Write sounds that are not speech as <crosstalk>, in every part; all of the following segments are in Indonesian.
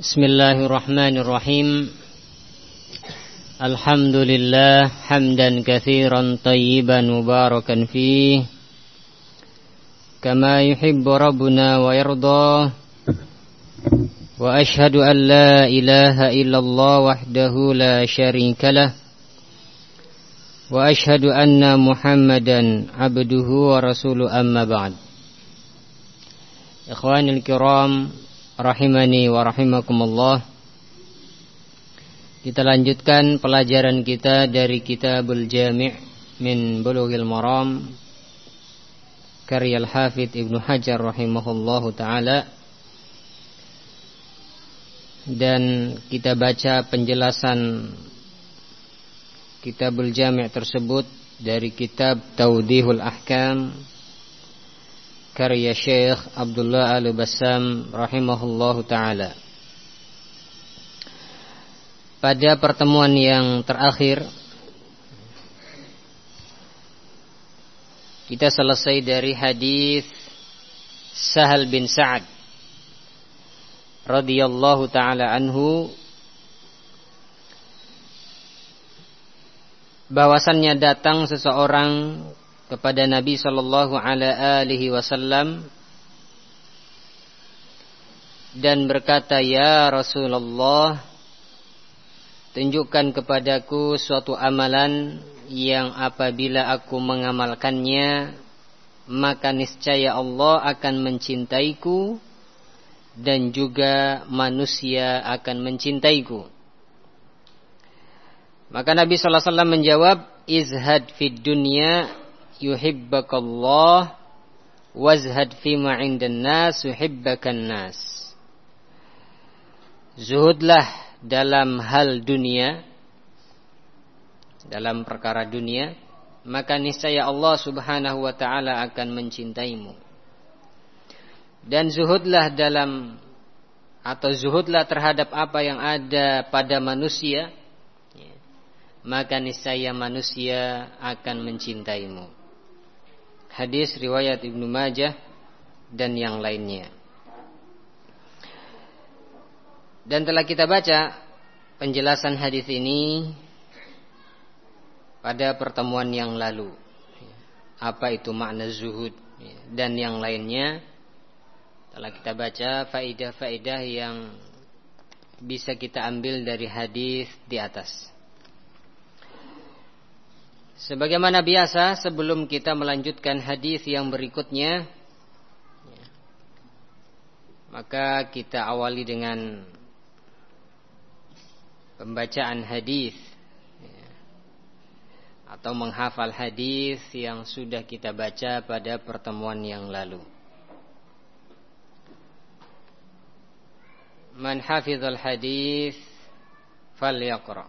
Bismillahirrahmanirrahim. Alhamdulillah Hamdan kathiran tayyiban mubarakan fi Kama yuhibbu rabbuna wa yardha Wa ashadu an ilaha illallah wahdahu la syarikalah Wa ashadu anna muhammadan abduhu wa rasulu amma ba'd. Ikhwanil kiram kiram rahimani wa rahimakumullah. Kita lanjutkan pelajaran kita dari Kitabul Jami' min Bulughil Maram karya Al-Hafidz Ibnu Hajar rahimahullahu taala. Dan kita baca penjelasan Kitabul Jami' tersebut dari kitab Taudihul Ahkam karya Syekh Abdullah Al-Bassam rahimahullahu taala. Pada pertemuan yang terakhir kita selesai dari hadis Sahal bin Sa'ad radhiyallahu taala anhu bahwasannya datang seseorang kepada Nabi sallallahu alaihi wasallam dan berkata, "Ya Rasulullah, tunjukkan kepadaku suatu amalan yang apabila aku mengamalkannya, maka niscaya Allah akan mencintaiku dan juga manusia akan mencintaiku." Maka Nabi sallallahu alaihi wasallam menjawab, "Izhad fid dunya yuhibbakallah wazhad fima indan nas yuhibbakan nas. Zuhudlah dalam hal dunia dalam perkara dunia maka niscaya Allah Subhanahu wa taala akan mencintaimu. Dan zuhudlah dalam atau zuhudlah terhadap apa yang ada pada manusia maka niscaya manusia akan mencintaimu hadis riwayat Ibnu Majah dan yang lainnya. Dan telah kita baca penjelasan hadis ini pada pertemuan yang lalu. Apa itu makna zuhud dan yang lainnya telah kita baca faidah-faidah yang bisa kita ambil dari hadis di atas. Sebagaimana biasa sebelum kita melanjutkan hadis yang berikutnya maka kita awali dengan pembacaan hadis atau menghafal hadis yang sudah kita baca pada pertemuan yang lalu. Man hafizal hadis falyaqra.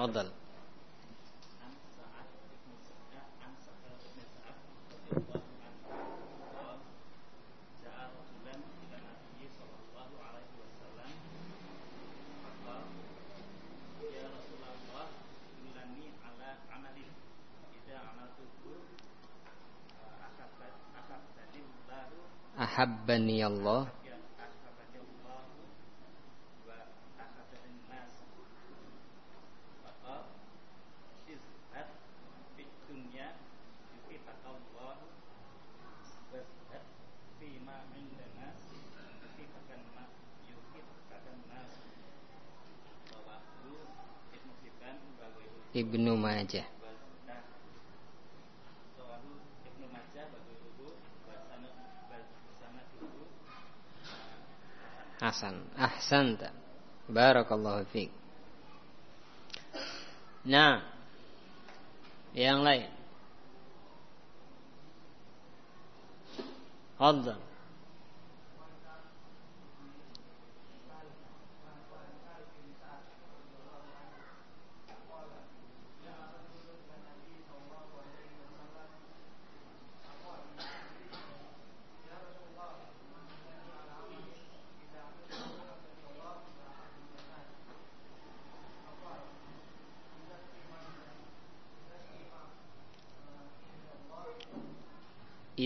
Fadal. Ahabbani Allah Majah Hasan. Ahsanta. Barakallahu fiik. Nah, yang lain. Fadhal.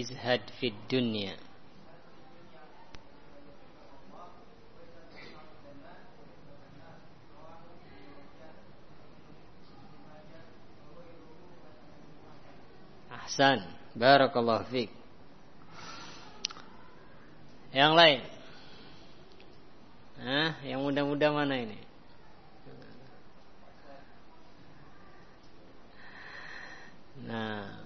izhad fid dunya Ahsan. Barakallah fiq Yang lain? Nah, yang muda-muda mana ini? Nah,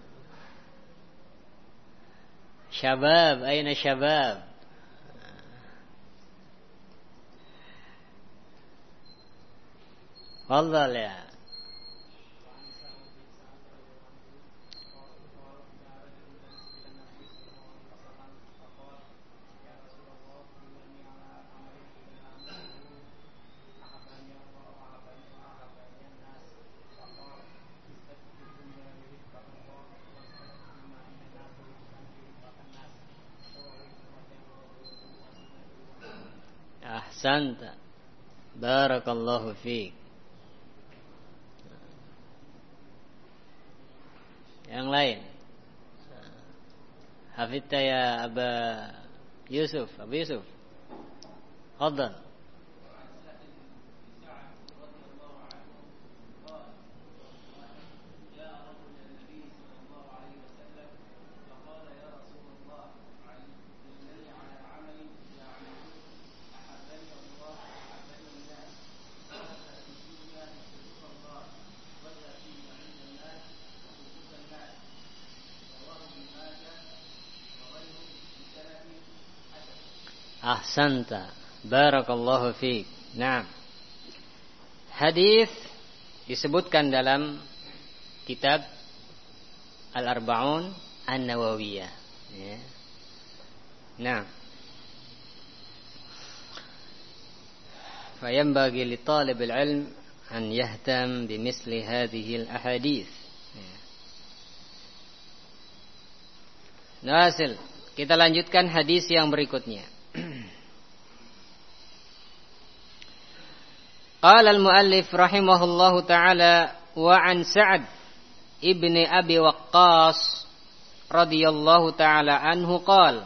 Syabab, aina syabab? Fadhal ya. Ahsanta. Barakallahu fiik. Yang lain. Hafidta ya Aba Yusuf, Abu Yusuf. Fadhal. Ahsanta. Barakallahu fiik. Naam. Hadis disebutkan dalam kitab Al-Arba'un An-Nawawiyah. Ya. Nah. فينبغي لطالب العلم أن يهتم بمثل هذه الأحاديث Nasil, kita lanjutkan hadis yang berikutnya. قال المؤلف رحمه الله تعالى وعن سعد ابن أبي وقاص رضي الله تعالى عنه قال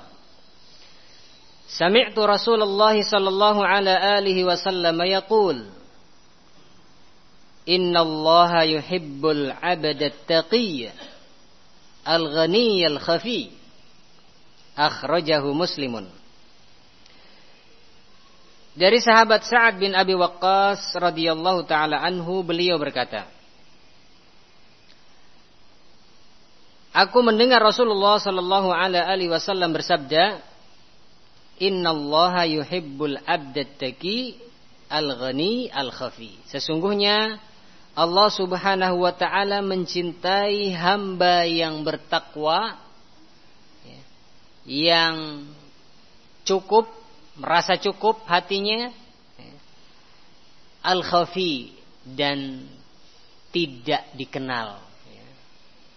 سمعت رسول الله صلى الله على آله وسلم يقول إن الله يحب العبد التقي الغني الخفي أخرجه مسلم. Dari sahabat Sa'ad bin Abi Waqqas radhiyallahu taala anhu beliau berkata Aku mendengar Rasulullah sallallahu alaihi wasallam bersabda Innallaha yuhibbul abdat taqi al-ghani al-khafi Sesungguhnya Allah Subhanahu wa taala mencintai hamba yang bertakwa ya, yang cukup merasa cukup hatinya al-khafi dan tidak dikenal.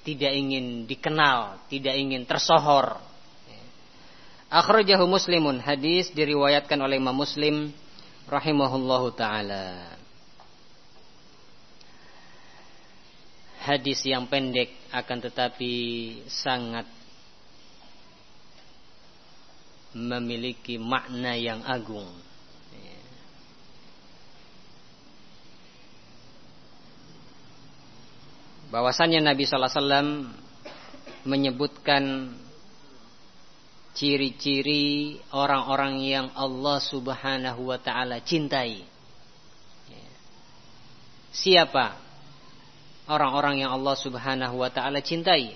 Tidak ingin dikenal tidak ingin tersohor. Akhrajahu muslimun hadis diriwayatkan oleh Imam Muslim rahimahullahu taala. Hadis yang pendek akan tetapi sangat memiliki makna yang agung. Bahwasannya Nabi Sallallahu Alaihi Wasallam menyebutkan ciri-ciri orang-orang yang Allah Subhanahu wa taala cintai. Siapa orang-orang yang Allah Subhanahu wa taala cintai?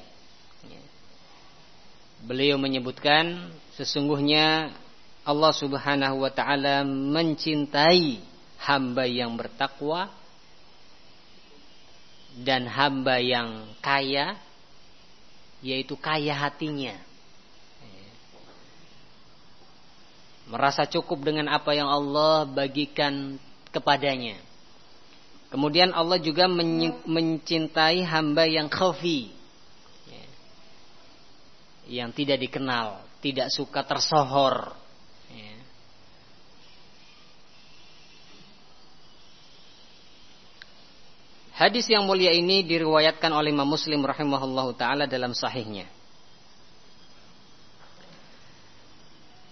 Beliau menyebutkan sesungguhnya Allah Subhanahu wa taala mencintai hamba yang bertakwa dan hamba yang kaya yaitu kaya hatinya. Merasa cukup dengan apa yang Allah bagikan kepadanya. Kemudian Allah juga mencintai hamba yang khafi, yang tidak dikenal, tidak suka tersohor. Ya. Hadis yang mulia ini diriwayatkan oleh Imam Muslim rahimahullahu taala dalam sahihnya.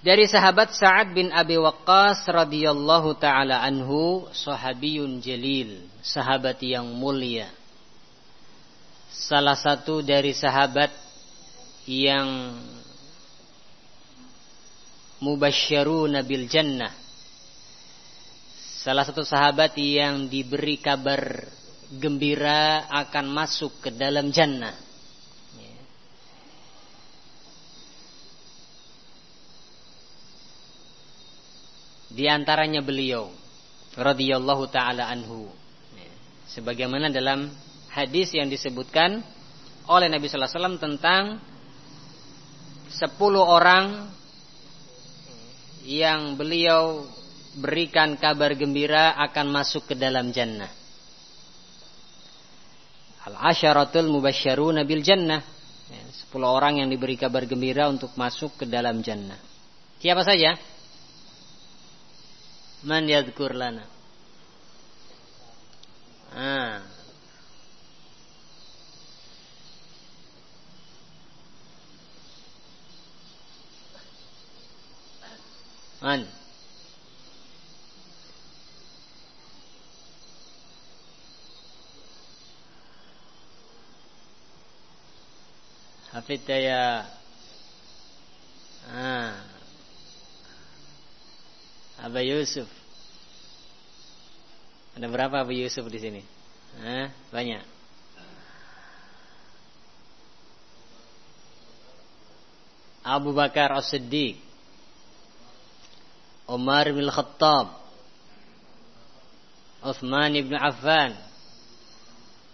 Dari sahabat Sa'ad bin Abi Waqqas radhiyallahu taala anhu, sahabiyun jalil, sahabat yang mulia. Salah satu dari sahabat yang mubasysyaruna bil jannah. Salah satu sahabat yang diberi kabar gembira akan masuk ke dalam jannah. Di antaranya beliau radhiyallahu taala anhu. Sebagaimana dalam hadis yang disebutkan oleh Nabi sallallahu alaihi wasallam tentang 10 orang yang beliau berikan kabar gembira akan masuk ke dalam jannah. Al-asyaratul mubasysyaruna bil jannah. Ya, sepuluh orang yang diberi kabar gembira untuk masuk ke dalam jannah. Siapa saja? Man yadhkur lana. Ah. Man. Hafidh ya. Ah. Abu Yusuf. Ada berapa Abu Yusuf di sini? Hah? Banyak. Abu Bakar As-Siddiq. Umar bin Khattab. Uthman bin Affan.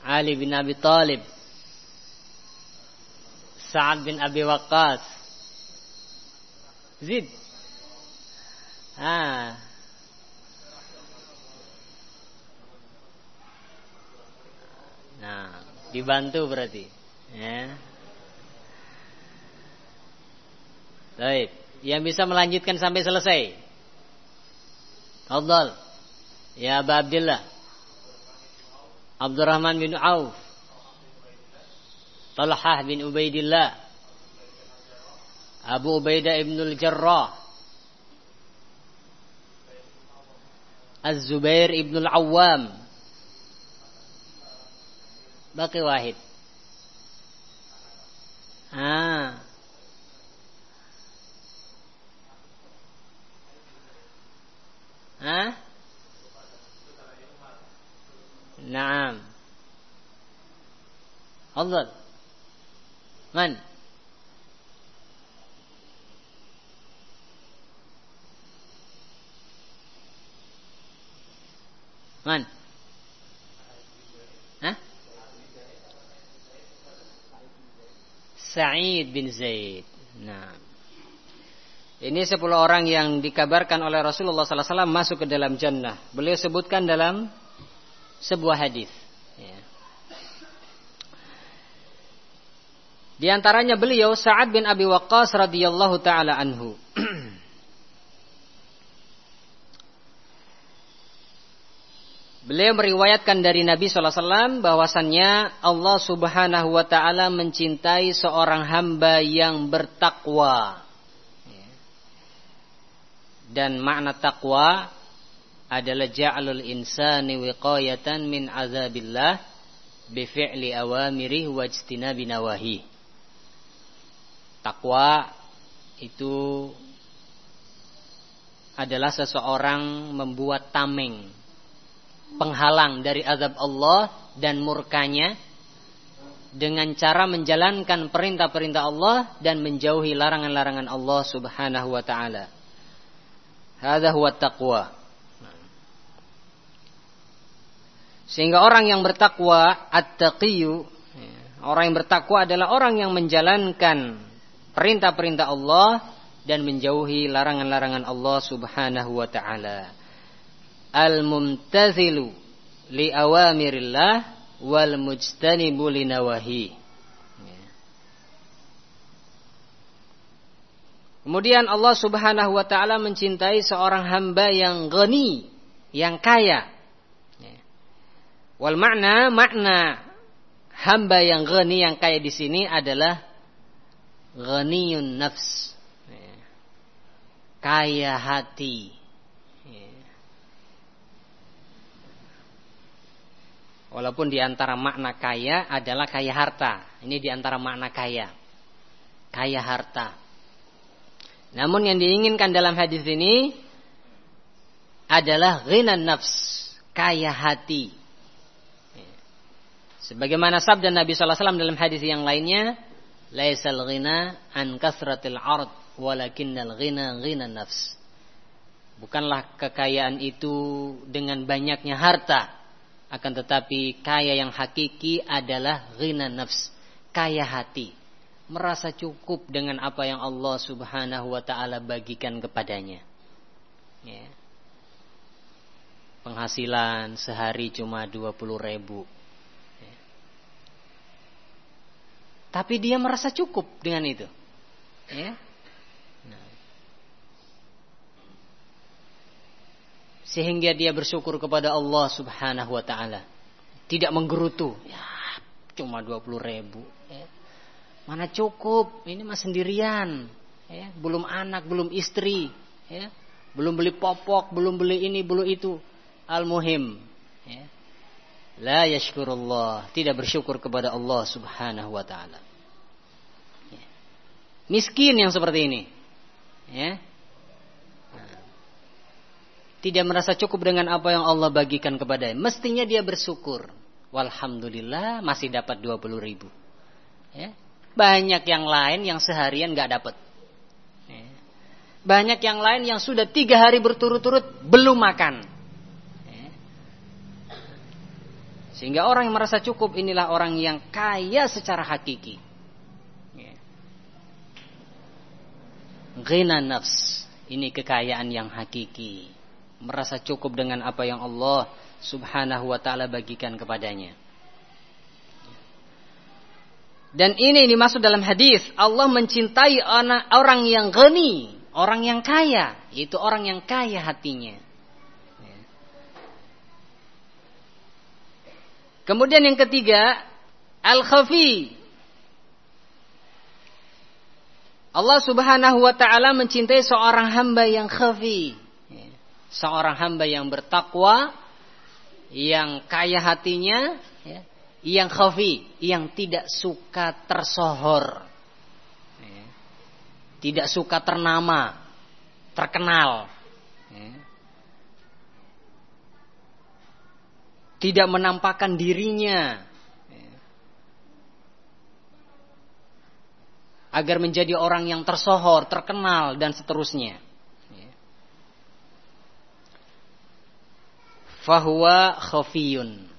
Ali bin Abi Talib. Sa'ad bin Abi Waqqas. Zid. Ah. Nah, dibantu berarti. Ya. Baik, yang bisa melanjutkan sampai selesai. Fadal. Ya Abu Abdullah. Abdurrahman bin Auf. Talhah bin Ubaidillah. Abu Ubaidah ibnul Jarrah. Az-Zubair ibn al-Awwam Baki wahid Ah Hah? Naam Afdal Man? Man? Hah? Sa'id bin Zaid. Nah. Ini sepuluh orang yang dikabarkan oleh Rasulullah SAW masuk ke dalam jannah. Beliau sebutkan dalam sebuah hadis. Ya. Di antaranya beliau Sa'ad bin Abi Waqqas radhiyallahu taala anhu. <clears throat> Beliau meriwayatkan dari Nabi SAW bahwasannya Allah Subhanahu Wa Taala mencintai seorang hamba yang bertakwa. Dan makna takwa adalah ja'alul insani wiqayatan min azabillah bifi'li awamirih wa ijtinabi nawahi. Takwa itu adalah seseorang membuat tameng penghalang dari azab Allah dan murkanya dengan cara menjalankan perintah-perintah Allah dan menjauhi larangan-larangan Allah Subhanahu wa taala. Hadza huwa taqwa. Sehingga orang yang bertakwa at-taqiyyu orang yang bertakwa adalah orang yang menjalankan perintah-perintah Allah dan menjauhi larangan-larangan Allah Subhanahu wa taala al-mumtathilu li awamirillah wal mujtanibu li nawahi. Kemudian Allah Subhanahu wa taala mencintai seorang hamba yang gani, yang kaya. Wal makna makna hamba yang gani yang kaya di sini adalah ghaniyun nafs. Kaya hati. Walaupun di antara makna kaya adalah kaya harta. Ini di antara makna kaya. kaya harta. Namun yang diinginkan dalam hadis ini adalah ghina nafs, kaya hati. Sebagaimana sabda Nabi sallallahu alaihi wasallam dalam hadis yang lainnya, laisal ghina an kasratil ard walakinnal ghina ghina nafs. Bukanlah kekayaan itu dengan banyaknya harta, akan tetapi kaya yang hakiki adalah ghina nafs, kaya hati merasa cukup dengan apa yang Allah Subhanahu wa taala bagikan kepadanya. Ya. Penghasilan sehari cuma 20 ribu. Ya. Tapi dia merasa cukup dengan itu. Ya. Nah. Sehingga dia bersyukur kepada Allah Subhanahu wa taala. Tidak menggerutu. Ya, cuma 20 ribu. Ya Mana cukup, ini mah sendirian, ya, belum anak, belum istri, ya, belum beli popok, belum beli ini, belum itu. Al-muhim, ya. La yashkurullah, tidak bersyukur kepada Allah Subhanahu wa taala. Ya. Miskin yang seperti ini, ya. Tidak merasa cukup dengan apa yang Allah bagikan kepadanya. Mestinya dia bersyukur. Walhamdulillah masih dapat 20 ribu. Ya. Banyak yang lain yang seharian nggak dapat. Ya. Banyak yang lain yang sudah tiga hari berturut-turut belum makan. Ya. Sehingga orang yang merasa cukup inilah orang yang kaya secara hakiki. Ya. Ghina nafs. Ini kekayaan yang hakiki. Merasa cukup dengan apa yang Allah subhanahu wa ta'ala bagikan kepadanya. Dan ini dimaksud dalam hadis Allah mencintai orang yang geni, orang yang kaya, yaitu orang yang kaya hatinya. Kemudian yang ketiga, al-khafi. Allah Subhanahu wa taala mencintai seorang hamba yang khafi. Seorang hamba yang bertakwa, yang kaya hatinya, ya, yang khafi, yang tidak suka tersohor. Tidak suka ternama, terkenal. Tidak menampakkan dirinya. Ya. Agar menjadi orang yang tersohor, terkenal, dan seterusnya. Fahuwa khafiyun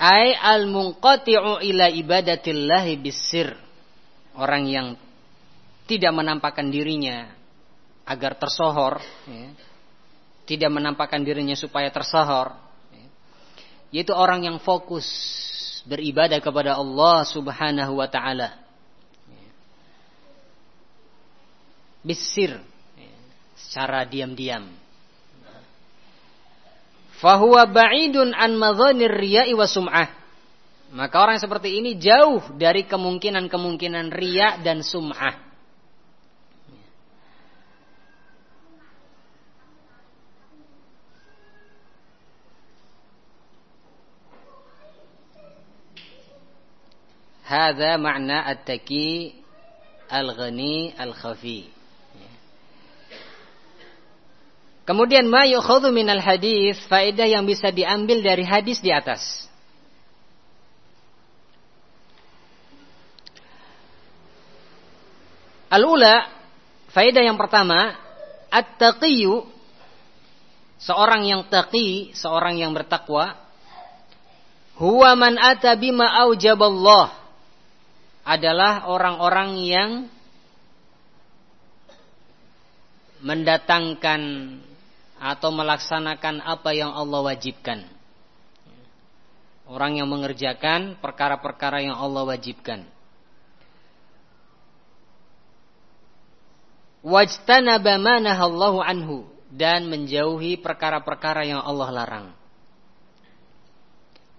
Ai al-munqati'u ila ibadatillahi bisir. Orang yang tidak menampakkan dirinya agar tersohor, ya. tidak menampakkan dirinya supaya tersohor, ya. yaitu orang yang fokus beribadah kepada Allah Subhanahu wa taala. Ya. Bisir, ya. secara diam-diam fahuwa ba'idun an madhanir riya'i wa sum'ah. Maka orang seperti ini jauh dari kemungkinan-kemungkinan riya dan sum'ah. Hada makna at-taqi al-ghani al-khafi. Kemudian ma yukhadhu minal hadis, faedah yang bisa diambil dari hadis di atas. Al-ula, faedah yang pertama, at-taqiyyu seorang yang taqi, seorang yang bertakwa, huwa man ata bima aujaballah adalah orang-orang yang mendatangkan atau melaksanakan apa yang Allah wajibkan. Orang yang mengerjakan perkara-perkara yang Allah wajibkan. Wajtanaba ma nahallahu anhu dan menjauhi perkara-perkara yang Allah larang.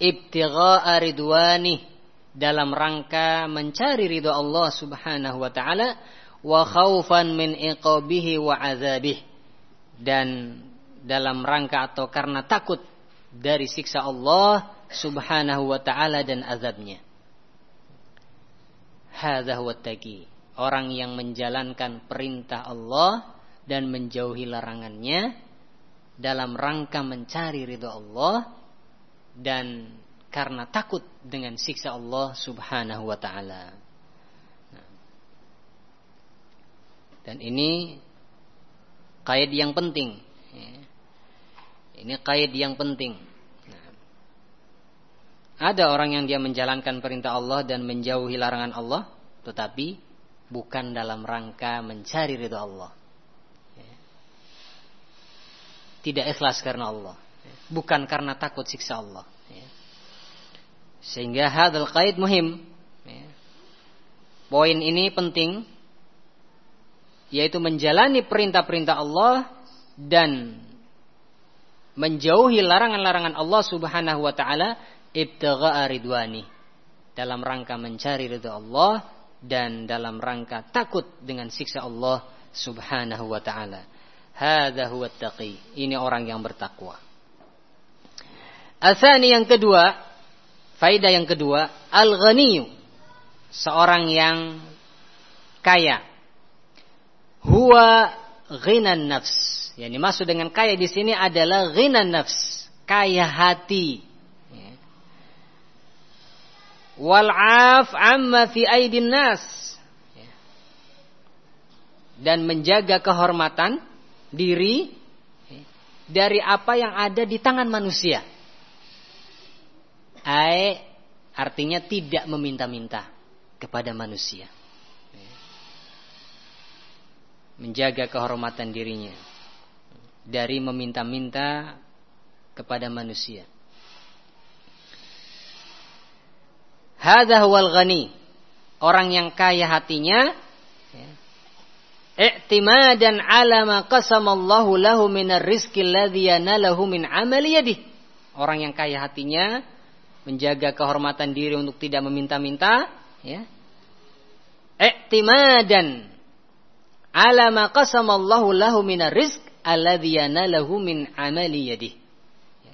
Ibtigha'a ridwani dalam rangka mencari ridha Allah Subhanahu wa taala wa khaufan min iqabihi wa azabih dan dalam rangka atau karena takut dari siksa Allah Subhanahu wa taala dan azabnya. Taqi. Orang yang menjalankan perintah Allah dan menjauhi larangannya dalam rangka mencari ridho Allah dan karena takut dengan siksa Allah Subhanahu wa taala. Nah. Dan ini kait yang penting. Ya. Ini kait yang penting. Nah. Ada orang yang dia menjalankan perintah Allah dan menjauhi larangan Allah, tetapi bukan dalam rangka mencari ridho Allah. Ya. Tidak ikhlas karena Allah, ya. bukan karena takut siksa Allah. Sehingga hadal kait muhim. Ya. Poin ini penting yaitu menjalani perintah-perintah Allah dan menjauhi larangan-larangan Allah Subhanahu wa taala ibtigha'a ridwani dalam rangka mencari ridha Allah dan dalam rangka takut dengan siksa Allah Subhanahu wa taala. Hadza huwa taqi. Ini orang yang bertakwa. Asani yang kedua, Faidah yang kedua, al-ghaniyu. Seorang yang kaya. Huwa ghinan nafs. Yang dimaksud dengan kaya di sini adalah ghinan nafs. Kaya hati. Ya. Wal'af amma fi aidin nas. Ya. Dan menjaga kehormatan diri ya, dari apa yang ada di tangan manusia. Ai artinya tidak meminta-minta kepada manusia. Menjaga kehormatan dirinya dari meminta-minta kepada manusia. Hadza huwal ghani. Orang yang kaya hatinya ya, i'timadan ala ma qasamallahu lahu minar rizqi alladhi yanalahu min amali yadihi. Orang yang kaya hatinya menjaga kehormatan diri untuk tidak meminta-minta, ya. I'timadan ala ma qasamallahu lahu minar alladhi yanalahu min amali yadih. Ya.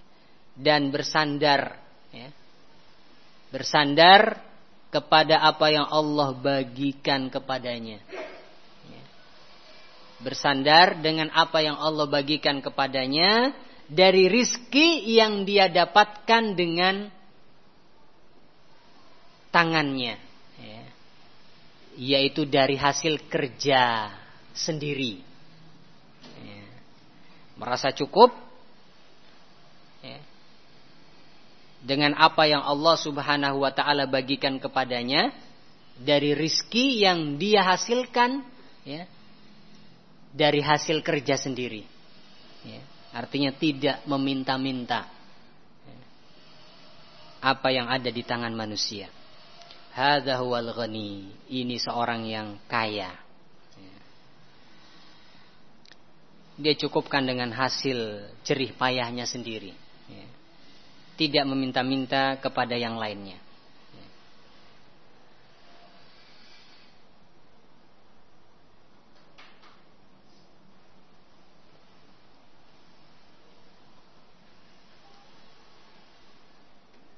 Dan bersandar ya. Bersandar kepada apa yang Allah bagikan kepadanya. Ya. Bersandar dengan apa yang Allah bagikan kepadanya dari rizki yang dia dapatkan dengan tangannya ya. yaitu dari hasil kerja sendiri. Merasa cukup ya. dengan apa yang Allah Subhanahu wa taala bagikan kepadanya dari rizki yang dia hasilkan ya, dari hasil kerja sendiri ya. artinya tidak meminta-minta ya, apa yang ada di tangan manusia. Ini seorang yang kaya. Dia cukupkan dengan hasil jerih payahnya sendiri. Tidak meminta-minta kepada yang lainnya.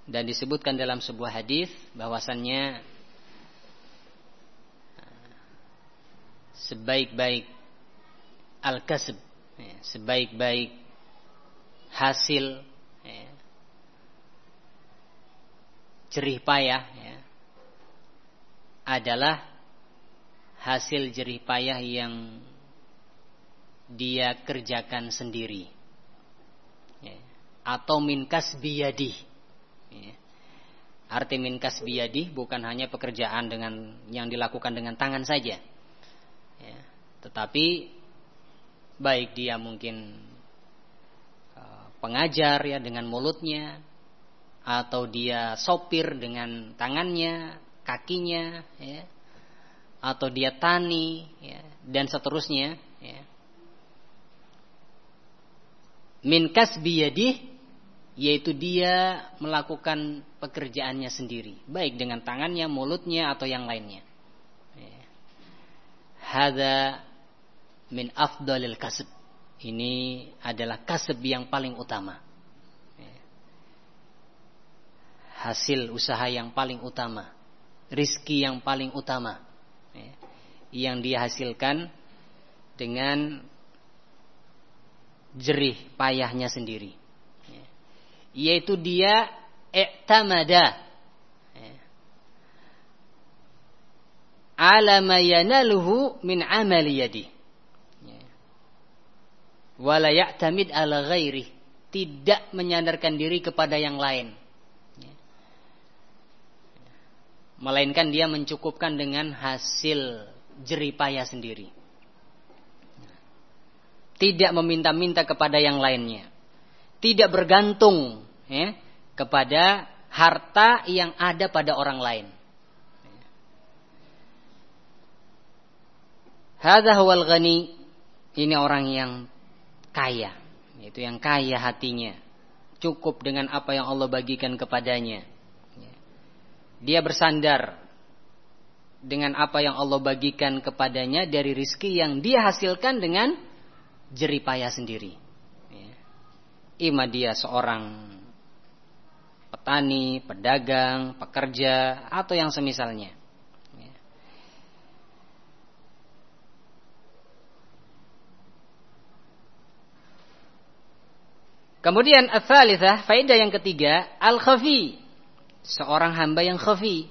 dan disebutkan dalam sebuah hadis bahwasannya sebaik-baik al-kasb ya, sebaik-baik hasil ya, jerih payah ya, adalah hasil jerih payah yang dia kerjakan sendiri atau min kasbiyadih Ya. Arti min kasbiyadi bukan hanya pekerjaan dengan yang dilakukan dengan tangan saja. Tetapi baik dia mungkin uh, pengajar ya dengan mulutnya atau dia sopir dengan tangannya, kakinya ya. Atau dia tani ya, dan seterusnya ya. Min kasbiyadih yaitu dia melakukan pekerjaannya sendiri, baik dengan tangannya, mulutnya atau yang lainnya. Ya. Hada min afdalil kasb. Ini adalah kasb yang paling utama. Hasil usaha yang paling utama, rizki yang paling utama, ya, yang dia hasilkan dengan jerih payahnya sendiri, ya, yaitu dia i'tamada ala ma yanaluhu min amali yadi ya. Wala ala ghairi tidak menyandarkan diri kepada yang lain. Ya. melainkan dia mencukupkan dengan hasil jeripaya sendiri. Tidak meminta-minta kepada yang lainnya. Tidak bergantung ya, kepada harta yang ada pada orang lain. Hadza huwal ghani. Ini orang yang kaya, yaitu yang kaya hatinya. Cukup dengan apa yang Allah bagikan kepadanya. Dia bersandar dengan apa yang Allah bagikan kepadanya dari rizki yang dia hasilkan dengan jeripaya sendiri. Ima dia seorang petani, pedagang, pekerja, atau yang semisalnya. Kemudian al-thalithah, faedah yang ketiga, al-khafi. Seorang hamba yang khafi.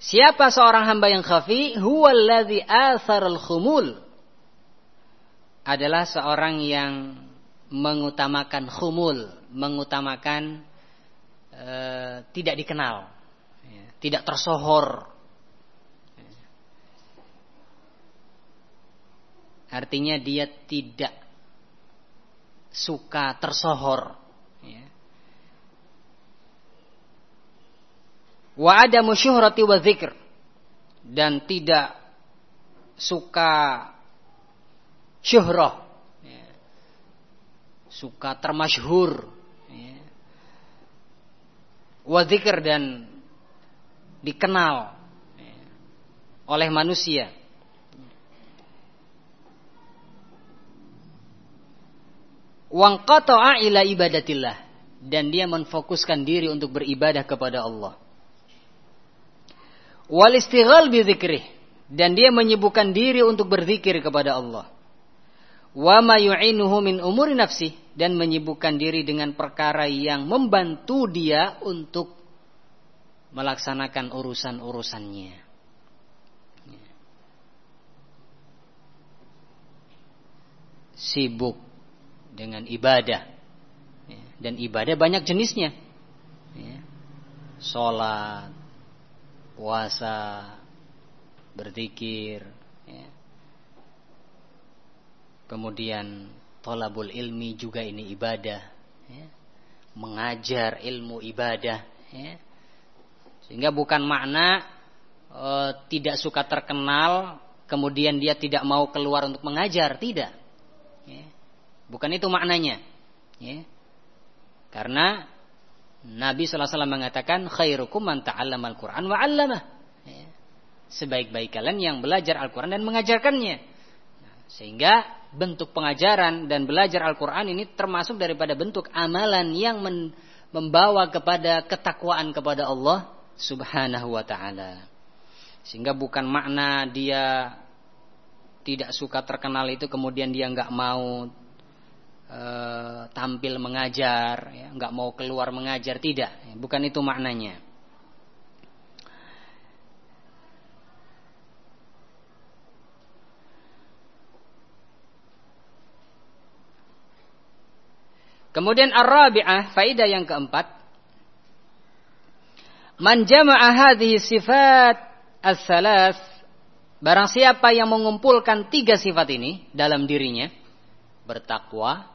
Siapa seorang hamba yang khafi? Huwa alladhi athar al-khumul. Adalah seorang yang mengutamakan khumul, mengutamakan e, tidak dikenal, ya, tidak tersohor, Artinya dia tidak suka tersohor. Ya. Wa ada musyuhrati wa zikr. Dan tidak suka syuhrah. Ya. Suka termasyhur. Ya. Wa zikr dan dikenal oleh manusia. Wangqata'a ila ibadatillah dan dia menfokuskan diri untuk beribadah kepada Allah. Wal istighal dan dia menyibukkan diri untuk berzikir kepada Allah. Wa ma yu'inuhu min umuri nafsi dan menyibukkan diri dengan perkara yang membantu dia untuk melaksanakan urusan-urusannya. Sibuk dengan ibadah. Ya, dan ibadah banyak jenisnya. Ya, sholat, puasa, berzikir. Ya. Kemudian tolabul ilmi juga ini ibadah. Mengajar ilmu ibadah. Sehingga bukan makna e, tidak suka terkenal, kemudian dia tidak mau keluar untuk mengajar. Tidak. Bukan itu maknanya. Ya. Karena Nabi SAW mengatakan khairukum man ta'allama al-Quran wa. Ya. Sebaik-baik kalian yang belajar Al-Quran dan mengajarkannya. Nah, sehingga bentuk pengajaran dan belajar Al-Quran ini termasuk daripada bentuk amalan yang men membawa kepada ketakwaan kepada Allah Subhanahu wa taala. Sehingga bukan makna dia tidak suka terkenal itu kemudian dia nggak mau Eh, tampil mengajar, ya, nggak mau keluar mengajar, tidak. Ya, bukan itu maknanya. Kemudian ar-rabi'ah, faidah yang keempat. Man jama'a sifat as-salas. Barang siapa yang mengumpulkan tiga sifat ini dalam dirinya. Bertakwa,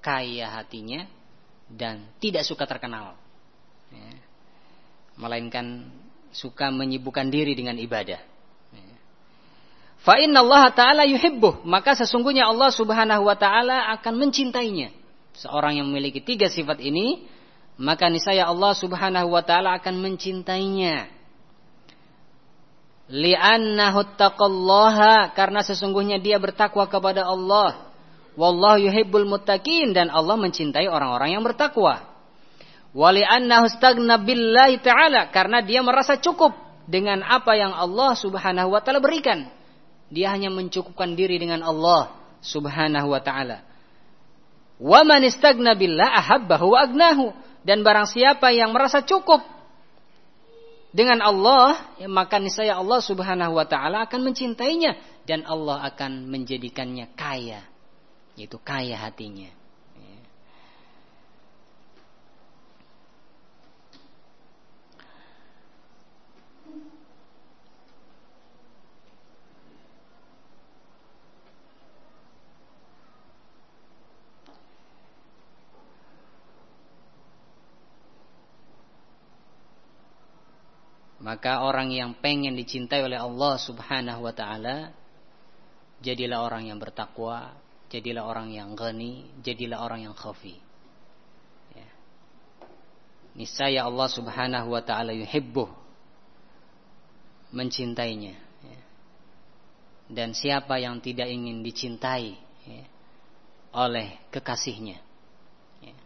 kaya hatinya dan tidak suka terkenal. Ya. Melainkan suka menyibukkan diri dengan ibadah. Ya. Fa inna Allah Ta'ala yuhibbuh. Maka sesungguhnya Allah Subhanahu Wa Ta'ala akan mencintainya. Seorang yang memiliki tiga sifat ini, maka niscaya Allah Subhanahu Wa Ta'ala akan mencintainya. Li'annahu taqallaha karena sesungguhnya dia bertakwa kepada Allah Wallahu yuhibbul muttaqin dan Allah mencintai orang-orang yang bertakwa. Wali annahu stagna billahi ta'ala karena dia merasa cukup dengan apa yang Allah Subhanahu wa taala berikan. Dia hanya mencukupkan diri dengan Allah Subhanahu wa taala. Wa man istagna billah ahabbahu wa agnahu. Dan barang siapa yang merasa cukup dengan Allah, ya, maka niscaya Allah Subhanahu wa taala akan mencintainya dan Allah akan menjadikannya kaya, yaitu kaya hatinya. Maka orang yang pengen dicintai oleh Allah subhanahu wa ta'ala Jadilah orang yang bertakwa Jadilah orang yang gani Jadilah orang yang khafi ya. Nisaya Allah subhanahu wa ta'ala yuhibbuh Mencintainya ya. Dan siapa yang tidak ingin dicintai ya, Oleh kekasihnya ya.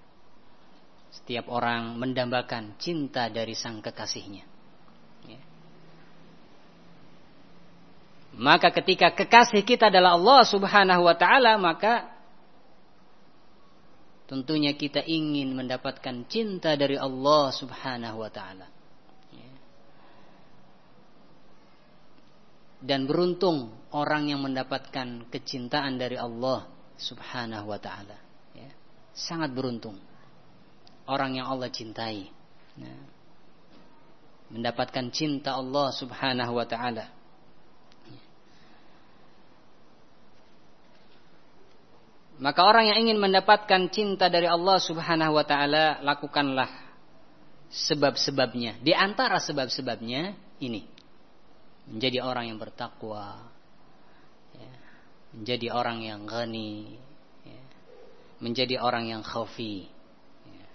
Setiap orang mendambakan cinta dari sang kekasihnya Maka ketika kekasih kita adalah Allah subhanahu wa ta'ala Maka tentunya kita ingin mendapatkan cinta dari Allah subhanahu wa ta'ala ya. Dan beruntung orang yang mendapatkan kecintaan dari Allah subhanahu wa ta'ala ya. Sangat beruntung Orang yang Allah cintai ya. Mendapatkan cinta Allah subhanahu wa ta'ala Maka orang yang ingin mendapatkan cinta dari Allah Subhanahu wa taala, lakukanlah sebab-sebabnya. Di antara sebab-sebabnya ini menjadi orang yang bertakwa, ya, menjadi orang yang ghani, ya, menjadi orang yang khafi. Ya.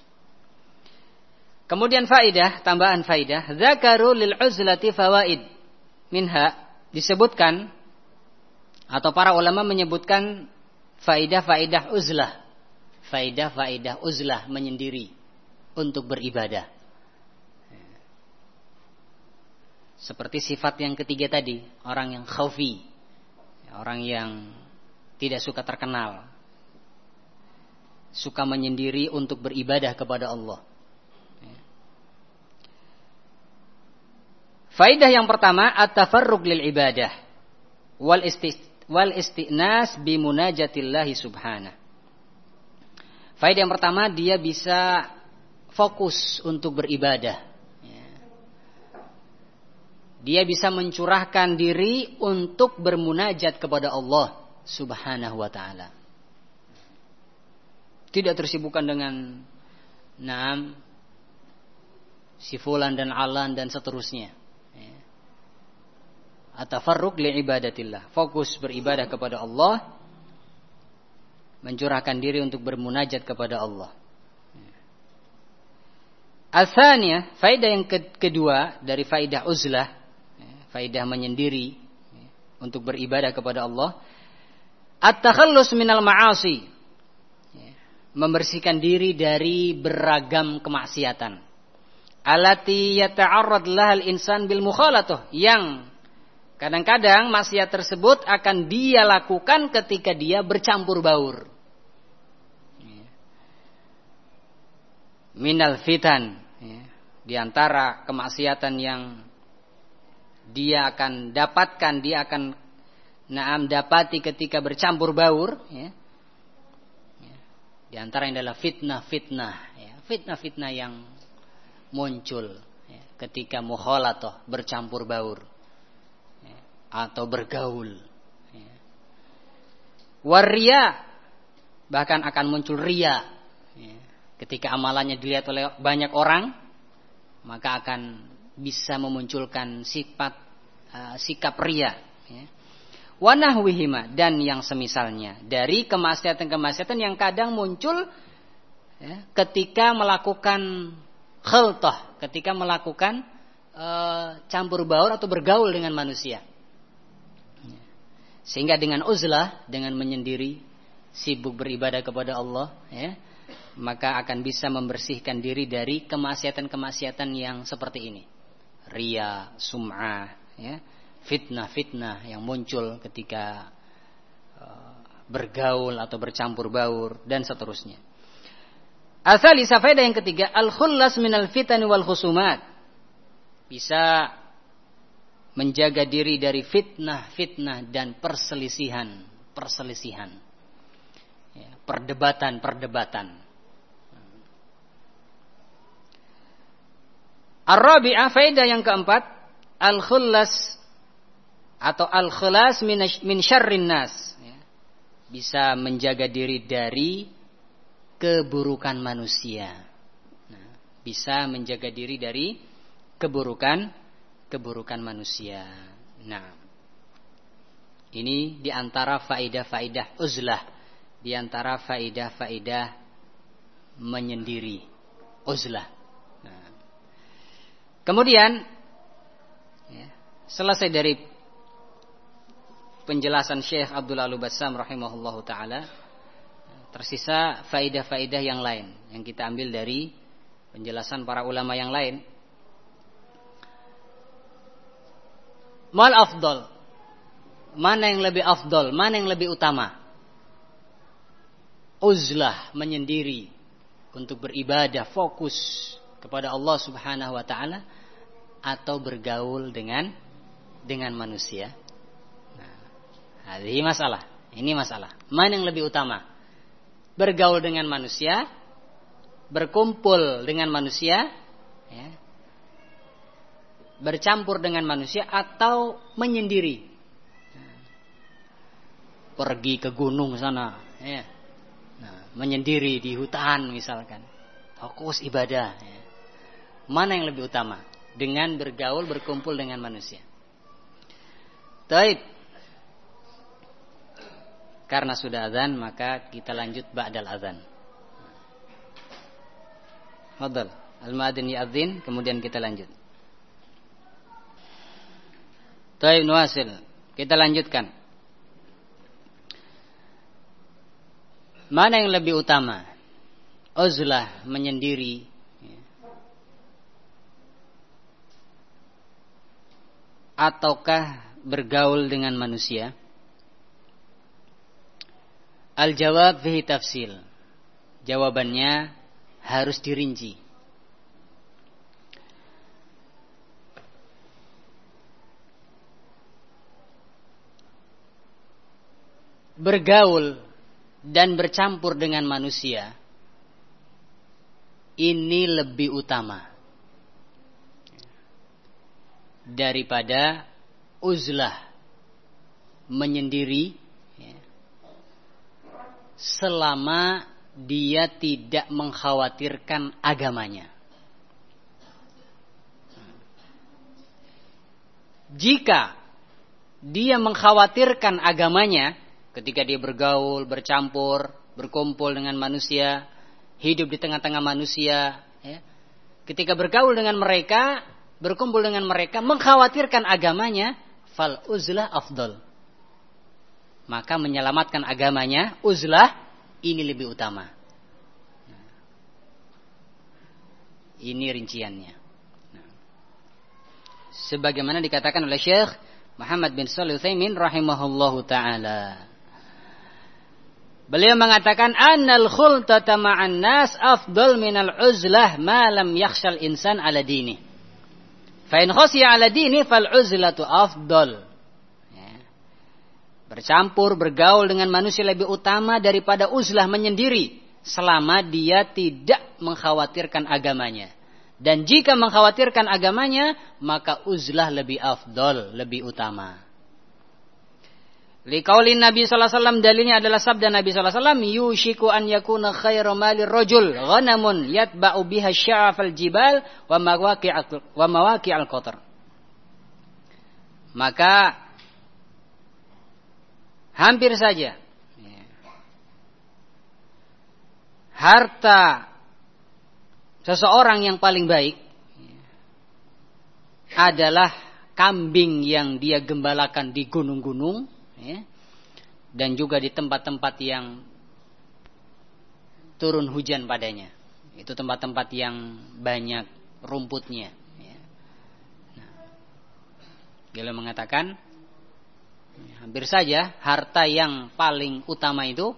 Kemudian faidah, tambahan faidah, zakaru lil fawaid. Minha disebutkan atau para ulama menyebutkan faidah-faidah uzlah. Faidah-faidah uzlah menyendiri untuk beribadah. Seperti sifat yang ketiga tadi, orang yang khaufi, orang yang tidak suka terkenal, suka menyendiri untuk beribadah kepada Allah. Faidah yang pertama at-tafarruq lil ibadah wal wal istinas bi subhana. Faedah yang pertama dia bisa fokus untuk beribadah. Ya. Dia bisa mencurahkan diri untuk bermunajat kepada Allah subhanahu wa ta'ala. Tidak tersibukkan dengan Naam si fulan dan alan dan seterusnya atafarruq li ibadatillah. Fokus beribadah kepada Allah. Mencurahkan diri untuk bermunajat kepada Allah. Asalnya, faidah yang kedua dari faidah uzlah, faidah menyendiri untuk beribadah kepada Allah, at-takhallus minal ma'asi. Membersihkan diri dari beragam kemaksiatan. Alati yata'arrad lahal insan bil mukhalatuh yang Kadang-kadang maksiat tersebut akan dia lakukan ketika dia bercampur baur. Minal fitan. Ya. Di antara kemaksiatan yang dia akan dapatkan, dia akan naam dapati ketika bercampur baur. Ya. Ya. Di antara yang adalah fitnah-fitnah. Fitnah-fitnah yang muncul ketika muholatoh bercampur baur atau bergaul. Waria bahkan akan muncul ria. Ketika amalannya dilihat oleh banyak orang, maka akan bisa memunculkan sifat uh, sikap ria. Wanahwihima dan yang semisalnya dari kemaksiatan-kemaksiatan yang kadang muncul ya, ketika melakukan khultah, ketika melakukan uh, campur baur atau bergaul dengan manusia. Sehingga dengan uzlah, dengan menyendiri, sibuk beribadah kepada Allah ya maka akan bisa membersihkan diri dari kemaksiatan-kemaksiatan yang seperti ini. Ria sum'ah ya fitnah-fitnah yang muncul ketika uh, bergaul atau bercampur baur dan seterusnya. Asal faedah yang ketiga al-khullas minal fitani wal khusumat. Bisa menjaga diri dari fitnah-fitnah dan perselisihan perselisihan ya, perdebatan-perdebatan Ar-rabi'ah faedah yang keempat, al-khullas atau al-khulas min syarrin nas. Ya. Bisa menjaga diri dari keburukan manusia. Nah, bisa menjaga diri dari keburukan keburukan manusia. Nah, ini di antara faidah-faidah uzlah, di antara faidah-faidah menyendiri, uzlah. Kemudian ya, selesai dari penjelasan Syekh Abdul Alu Bassam rahimahullahu taala tersisa faidah-faidah yang lain yang kita ambil dari penjelasan para ulama yang lain. Mal afdol. Mana yang lebih afdol, mana yang lebih utama? Uzlah menyendiri untuk beribadah fokus kepada Allah Subhanahu wa taala atau bergaul dengan dengan manusia? Nah, ini masalah. Ini masalah. Mana yang lebih utama? Bergaul dengan manusia, berkumpul dengan manusia, ya, bercampur dengan manusia atau menyendiri. Pergi ke gunung sana, ya. Nah, menyendiri di hutan misalkan. Fokus ibadah. Ya. Mana yang lebih utama? dengan bergaul berkumpul dengan manusia. Taib. Karena sudah azan maka kita lanjut ba'dal azan. Fadal. Al-Ma'adin ya'adzin kemudian kita lanjut. Taib nuasil. Kita lanjutkan. Mana yang lebih utama? Uzlah menyendiri ataukah bergaul dengan manusia? Al-jawab fihi tafsil. Jawabannya harus dirinci. Bergaul dan bercampur dengan manusia ini lebih utama daripada uzlah menyendiri ya, selama dia tidak mengkhawatirkan agamanya. Jika dia mengkhawatirkan agamanya ketika dia bergaul, bercampur, berkumpul dengan manusia, hidup di tengah-tengah manusia, ya, ketika bergaul dengan mereka berkumpul dengan mereka mengkhawatirkan agamanya, fal uzlah afdol. Maka menyelamatkan agamanya, uzlah ini lebih utama. ini rinciannya. Sebagaimana dikatakan oleh Syekh Muhammad bin Shalih Utsaimin rahimahullahu taala. Beliau mengatakan annal khultata ma'an nas afdal minal uzlah ma lam yakhshal insan ala dini. Fa'in khosya ala dini fal uzlatu afdol. Ya. Bercampur, bergaul dengan manusia lebih utama daripada uzlah menyendiri. Selama dia tidak mengkhawatirkan agamanya. Dan jika mengkhawatirkan agamanya, maka uzlah lebih afdol, lebih utama. Liqaulin Nabi sallallahu alaihi wasallam dalilnya adalah sabda Nabi sallallahu alaihi wasallam yushiku an yakuna khairu malir rajul ghanamun yatba'u biha sya'afal jibal wa mawaqi'al wa mawaqi'al qatar. Maka hampir saja harta seseorang yang paling baik adalah kambing yang dia gembalakan di gunung-gunung ya, dan juga di tempat-tempat yang turun hujan padanya. Itu tempat-tempat yang banyak rumputnya. Ya. Nah, beliau mengatakan hampir saja harta yang paling utama itu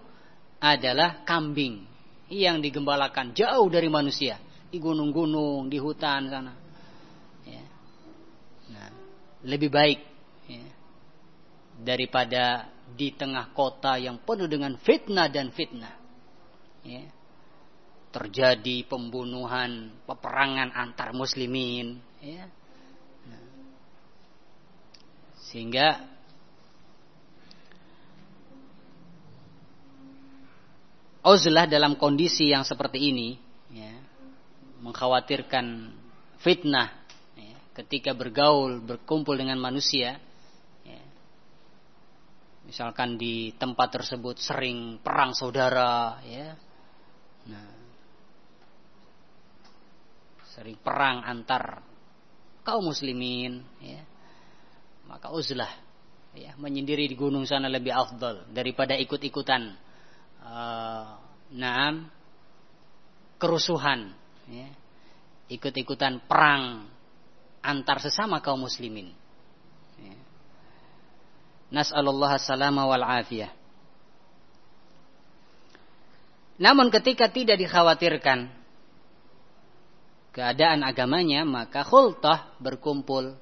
adalah kambing yang digembalakan jauh dari manusia di gunung-gunung di hutan sana. Ya. Nah, lebih baik daripada di tengah kota yang penuh dengan fitnah dan fitnah ya, terjadi pembunuhan, peperangan antar muslimin, ya. Sehingga Uzlah dalam kondisi yang seperti ini, ya, mengkhawatirkan fitnah ya, ketika bergaul, berkumpul dengan manusia, misalkan di tempat tersebut sering perang saudara ya. Nah sering perang antar kaum muslimin ya. Maka uzlah ya menyendiri di gunung sana lebih afdal daripada ikut-ikutan uh, naam kerusuhan ya. Ikut-ikutan perang antar sesama kaum muslimin Nas'alullah salama wal afiyah. Namun ketika tidak dikhawatirkan keadaan agamanya, maka khultah berkumpul,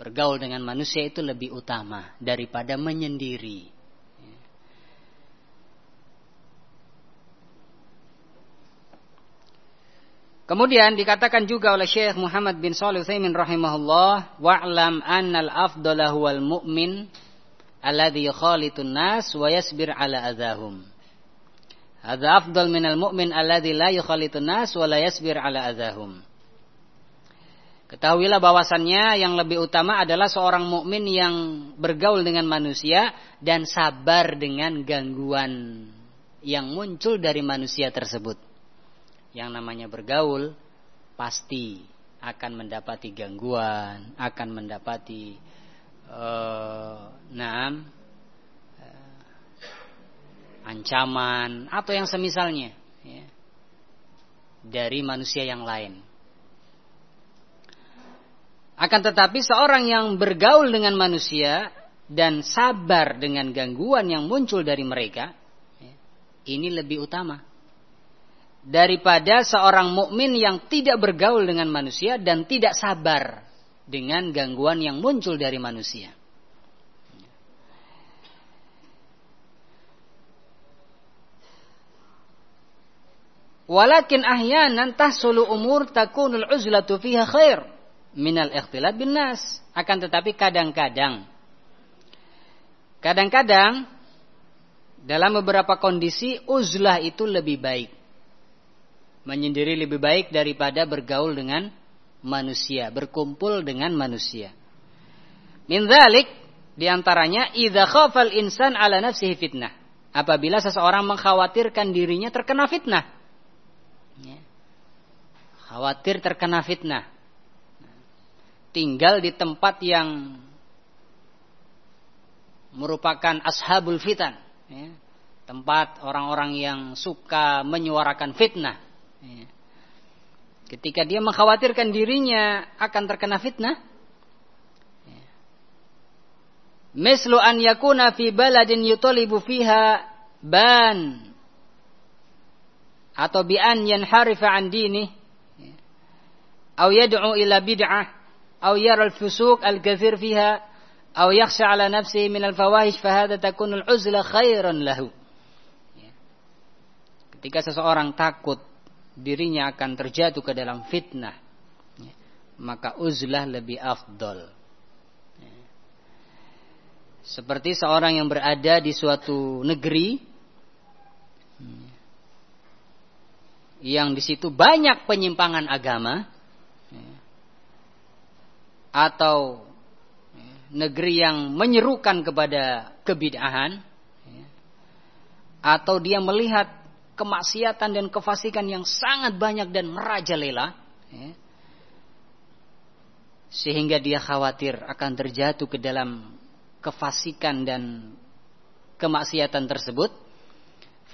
bergaul dengan manusia itu lebih utama daripada menyendiri. Kemudian dikatakan juga oleh Syekh Muhammad bin Shalih Utsaimin rahimahullah, wa'lam annal afdala huwal mu'min alladhi yukhalitun nas wa yasbir ala adahum. Hadza afdal minal mu'min alladhi la yukhalitun nas wa la yasbir ala adahum. Ketahuilah bahwasannya yang lebih utama adalah seorang mukmin yang bergaul dengan manusia dan sabar dengan gangguan yang muncul dari manusia tersebut. Yang namanya bergaul pasti akan mendapati gangguan, akan mendapati uh, naam. Uh, ancaman atau yang semisalnya ya, dari manusia yang lain. Akan tetapi seorang yang bergaul dengan manusia dan sabar dengan gangguan yang muncul dari mereka, ya, ini lebih utama. Daripada seorang mukmin yang tidak bergaul dengan manusia dan tidak sabar dengan gangguan yang muncul dari manusia. Walakin ahyanan tahsulu umur takunul uzlatu fiha khair minal ikhtilat bin nas. Akan tetapi kadang-kadang kadang-kadang dalam beberapa kondisi uzlah itu lebih baik. Menyendiri lebih baik daripada bergaul dengan manusia, berkumpul dengan manusia. Min dzalik di antaranya idza khafal insan ala nafsihi fitnah. Apabila seseorang mengkhawatirkan dirinya terkena fitnah. Ya. Khawatir terkena fitnah. Tinggal di tempat yang merupakan ashabul fitan. Ya. Tempat orang-orang yang suka menyuarakan fitnah. Ya Ketika dia mengkhawatirkan dirinya akan terkena fitnah. Mislu an yakuna fi baladin yutalibu fiha ban. Atau bi an yanharifa an dini. Atau yad'u ila bid'ah. Atau yara al-fusuq al-kathir fiha. Atau yakhsha ala nafsihi min al-fawahish. Fahada takun al-uzla khairan lahu. Ketika seseorang takut dirinya akan terjatuh ke dalam fitnah maka uzlah lebih afdol. Seperti seorang yang berada di suatu negeri yang di situ banyak penyimpangan agama atau negeri yang menyerukan kepada kebid'ahan atau dia melihat kemaksiatan dan kefasikan yang sangat banyak dan merajalela ya, sehingga dia khawatir akan terjatuh ke dalam kefasikan dan kemaksiatan tersebut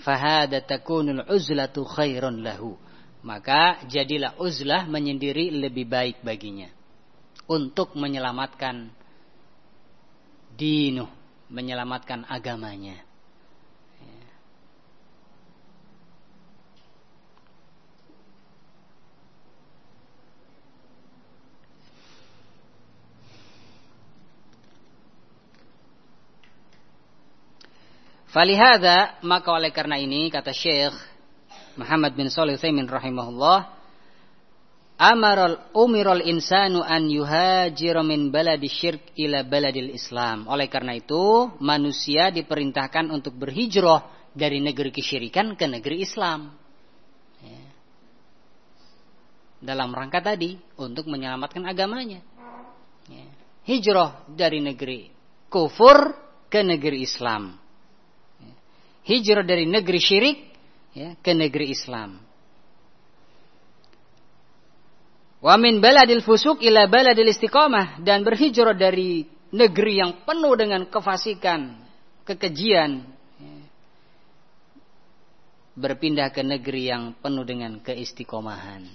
fahada takunul uzlatu khairun lahu. Maka jadilah uzlah menyendiri lebih baik baginya. Untuk menyelamatkan dinuh, menyelamatkan agamanya. Falihada maka oleh karena ini kata Syekh Muhammad bin Shalih Utsaimin rahimahullah amaral umiral insanu an yuhajira min baladi syirk ila baladil Islam. Oleh karena itu manusia diperintahkan untuk berhijrah dari negeri kesyirikan ke negeri Islam. Ya. Dalam rangka tadi untuk menyelamatkan agamanya. Ya. Hijrah dari negeri kufur ke negeri Islam hijrah dari negeri syirik ya, ke negeri Islam. Wa min baladil fusuk ila baladil istiqamah dan berhijrah dari negeri yang penuh dengan kefasikan, kekejian ya, berpindah ke negeri yang penuh dengan keistiqomahan.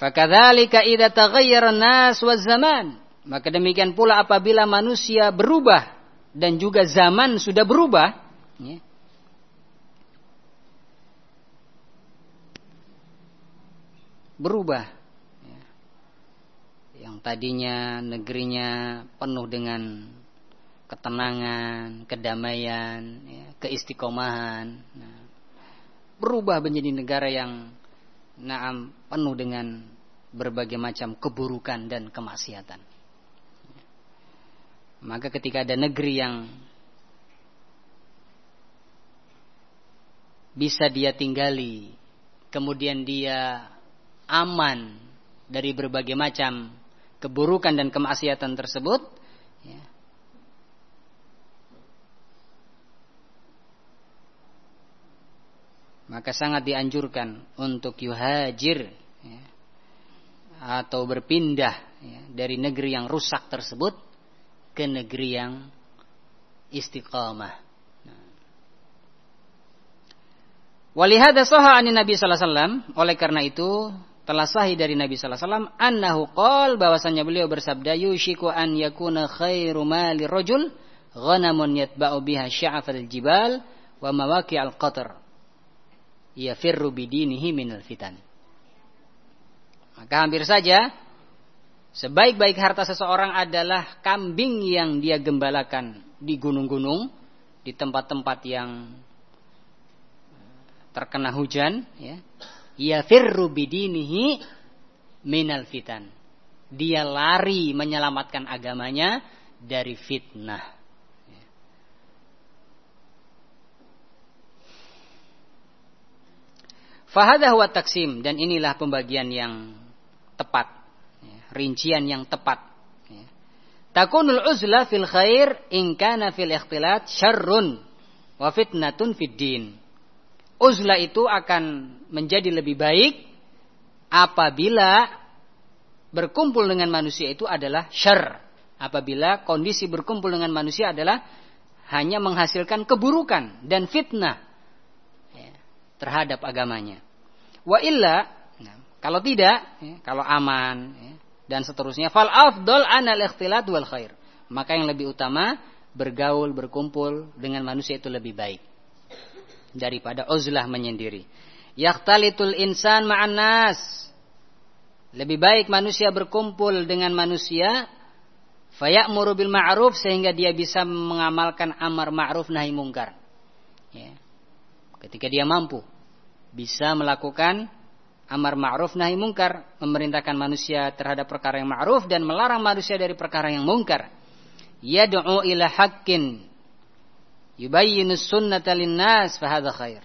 Fakadzalika idza taghayyara an-nas wa zaman maka demikian pula apabila manusia berubah dan juga zaman sudah berubah, ya, berubah. Ya. Yang tadinya negerinya penuh dengan ketenangan, kedamaian, ya, keistiqomahan, nah, berubah menjadi negara yang naam penuh dengan berbagai macam keburukan dan kemaksiatan. Maka ketika ada negeri yang bisa dia tinggali, kemudian dia aman dari berbagai macam keburukan dan kemaksiatan tersebut, ya, maka sangat dianjurkan untuk yuhajir ya, atau berpindah ya, dari negeri yang rusak tersebut ke negeri yang istiqamah. Walihada soha ani Nabi Sallallahu Alaihi Wasallam. Oleh karena itu telah sahih dari Nabi Sallallahu Alaihi Wasallam. Annahu qol bahwasanya beliau bersabda yushiku an yakuna khairu mali rojul ghanamun yatba'u biha sya'afal jibal wa mawaki al qatr yafirru bidinihi minal fitan. Maka hampir saja Sebaik-baik harta seseorang adalah kambing yang dia gembalakan di gunung-gunung, di tempat-tempat yang terkena hujan, ya. Ya firru bidinihi minal fitan. Dia lari menyelamatkan agamanya dari fitnah. Fahadah wa taksim dan inilah pembagian yang tepat rincian yang tepat. Ya. Takunul uzla fil khair in kana fil ikhtilat syarrun wa fitnatun fid din. Uzla itu akan menjadi lebih baik apabila berkumpul dengan manusia itu adalah syar. Apabila kondisi berkumpul dengan manusia adalah hanya menghasilkan keburukan dan fitnah ya, terhadap agamanya. Wa illa, nah, kalau tidak, ya, kalau aman, dan seterusnya. Fal afdol anal ikhtilat wal khair. Maka yang lebih utama bergaul, berkumpul dengan manusia itu lebih baik daripada uzlah menyendiri. Yaktalitul insan ma'an nas. Lebih baik manusia berkumpul dengan manusia fayamuru bil ma'ruf sehingga dia bisa mengamalkan amar ma'ruf nahi mungkar. Ya. Ketika dia mampu bisa melakukan amar ma'ruf nahi mungkar, memerintahkan manusia terhadap perkara yang ma'ruf dan melarang manusia dari perkara yang mungkar. Yad'u ila haqqin yubayyinu sunnata linnas fahadha khair.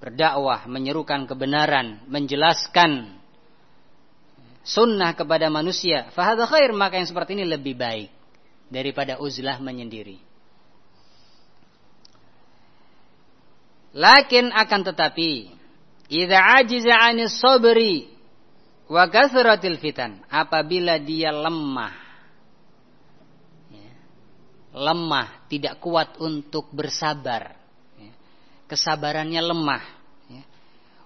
Berdakwah, menyerukan kebenaran, menjelaskan sunnah kepada manusia. Fahadha khair, maka yang seperti ini lebih baik daripada uzlah menyendiri. Lakin akan tetapi Idza ajiza 'anis sabri wa kathratil fitan, apabila dia lemah ya, lemah, tidak kuat untuk bersabar. Ya. Kesabarannya lemah. Ya.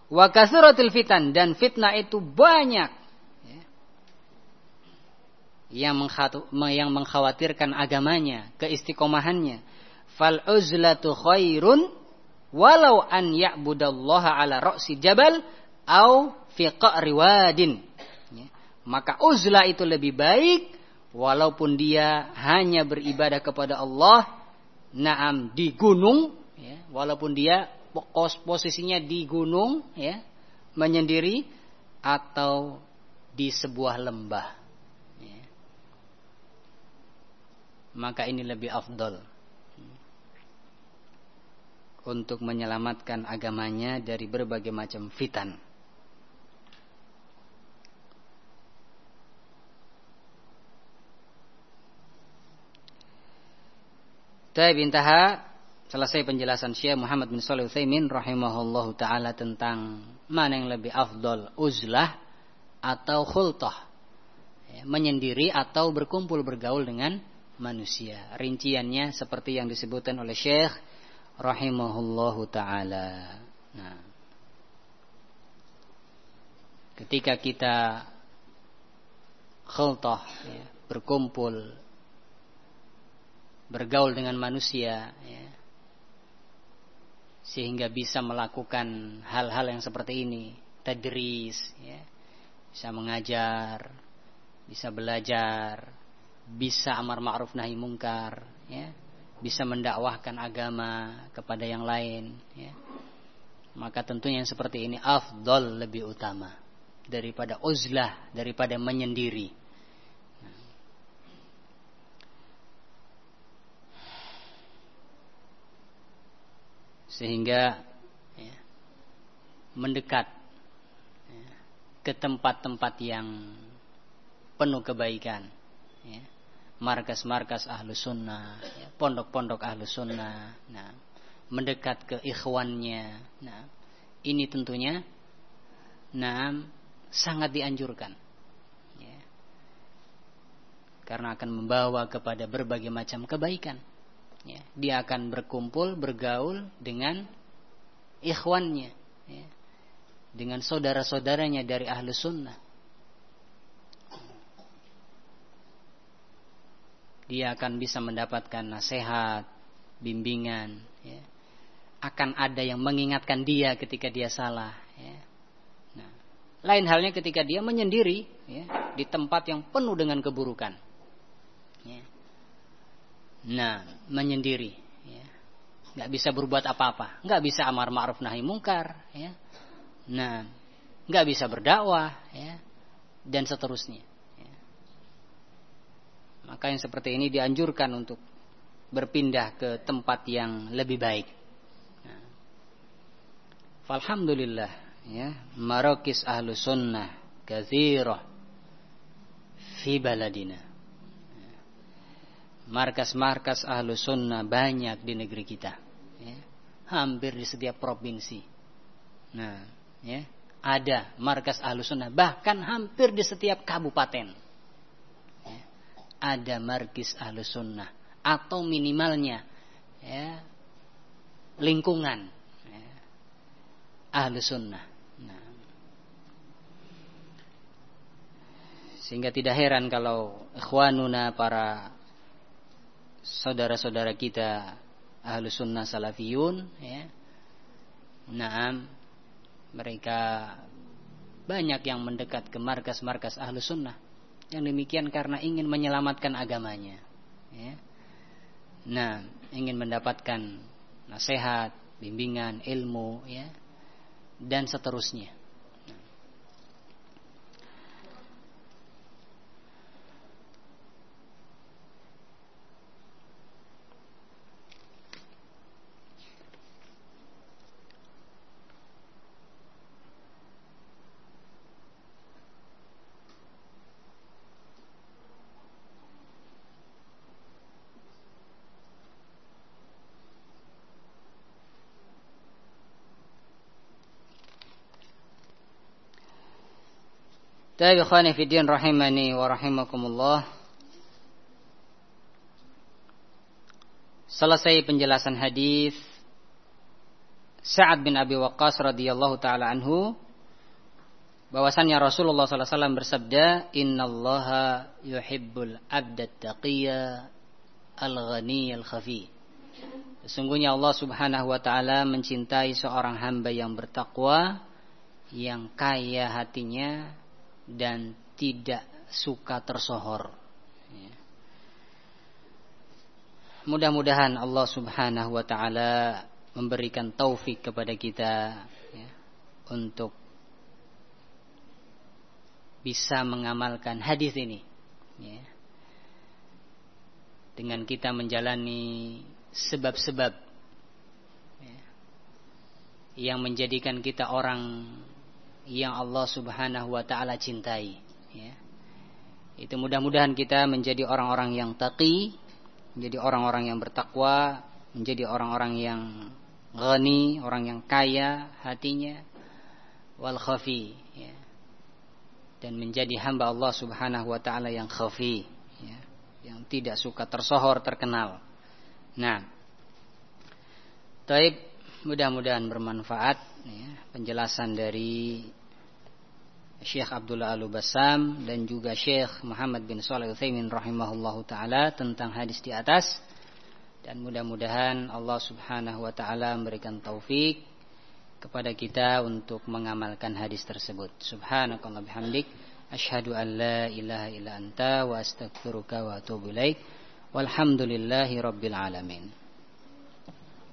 Wa kasratil fitan dan fitnah itu banyak. Ya. Yang, yang mengkhawatirkan agamanya, keistiqomahannya. Fal uzlatu khairun walau an ya'budallaha ala ra'si jabal au fi qa'ri wadin. Maka uzlah itu lebih baik walaupun dia hanya beribadah kepada Allah naam di gunung ya, walaupun dia posisinya di gunung ya menyendiri atau di sebuah lembah ya. maka ini lebih afdol untuk menyelamatkan agamanya dari berbagai macam fitan. Taib intaha selesai penjelasan Syekh Muhammad bin Shalih Utsaimin rahimahullahu taala tentang mana yang lebih afdol uzlah atau khultah. Ya, menyendiri atau berkumpul bergaul dengan manusia. Rinciannya seperti yang disebutkan oleh Syekh rahimahullahu taala. Nah. Ketika kita khultah ya, berkumpul bergaul dengan manusia ya, sehingga bisa melakukan hal-hal yang seperti ini tadris ya, bisa mengajar bisa belajar bisa amar ma'ruf nahi mungkar ya, bisa mendakwahkan agama kepada yang lain ya. maka tentunya yang seperti ini afdol lebih utama daripada uzlah daripada menyendiri sehingga ya, mendekat ya, ke tempat-tempat yang penuh kebaikan ya. Markas-markas ahlu sunnah ya, pondok-pondok ahlu sunnah nah, mendekat ke ikhwannya nah, ini tentunya nah, sangat dianjurkan ya. karena akan membawa kepada berbagai macam kebaikan ya, dia akan berkumpul bergaul dengan ikhwannya ya, dengan saudara-saudaranya dari ahlu sunnah dia akan bisa mendapatkan nasihat bimbingan ya. akan ada yang mengingatkan dia ketika dia salah ya. nah, lain halnya ketika dia menyendiri ya, di tempat yang penuh dengan keburukan ya. Nah, menyendiri. Ya. Nggak bisa berbuat apa-apa. Nggak bisa amar ma'ruf nahi mungkar. Ya. Nah, nggak bisa berdakwah. Ya. Dan seterusnya. Ya. Maka yang seperti ini dianjurkan untuk berpindah ke tempat yang lebih baik. Nah. Alhamdulillah. Ya. Marokis ahlu sunnah. Kathirah. Fi baladina markas-markas ahlu sunnah banyak di negeri kita ya. hampir di setiap provinsi nah ya ada markas ahlu sunnah bahkan hampir di setiap kabupaten ya. Ada markis ahlu sunnah atau minimalnya ya lingkungan ya, ahlu sunnah nah. sehingga tidak heran kalau ikhwanuna para saudara-saudara kita ahlu sunnah salafiyun ya. Naam mereka banyak yang mendekat ke markas-markas ahlu sunnah yang demikian karena ingin menyelamatkan agamanya ya. Nah ingin mendapatkan nasihat, bimbingan, ilmu ya dan seterusnya Tapi ikhwani fiddin rahimani wa rahimakumullah. selesai penjelasan hadis Sa'ad bin Abi Waqqas radhiyallahu taala anhu bahwasannya Rasulullah SAW bersabda innallaha yuhibbul abda taqiyya al-ghani al-khafi sesungguhnya Allah Subhanahu wa taala mencintai seorang hamba yang bertakwa yang kaya hatinya dan tidak suka tersohor ya. mudah-mudahan Allah Subhanahu wa taala memberikan taufik kepada kita ya, untuk bisa mengamalkan hadis ini ya. dengan kita menjalani sebab-sebab ya, yang menjadikan kita orang yang Allah Subhanahu wa taala cintai ya. Itu mudah-mudahan kita menjadi orang-orang yang taqi, menjadi orang-orang yang bertakwa, menjadi orang-orang yang ghani, orang yang kaya hatinya wal khafi ya dan menjadi hamba Allah Subhanahu wa taala yang khafi ya, yang tidak suka tersohor terkenal. Nah, Taib mudah-mudahan bermanfaat ya, penjelasan dari Syekh Abdullah Al-Bassam dan juga Syekh Muhammad bin Shalih Utsaimin rahimahullahu taala tentang hadis di atas dan mudah-mudahan Allah Subhanahu wa taala memberikan taufik kepada kita untuk mengamalkan hadis tersebut. Subhanakallah bihamdik asyhadu an la ilaha illa anta wa astaghfiruka wa atubu ilaik. Walhamdulillahi rabbil alamin.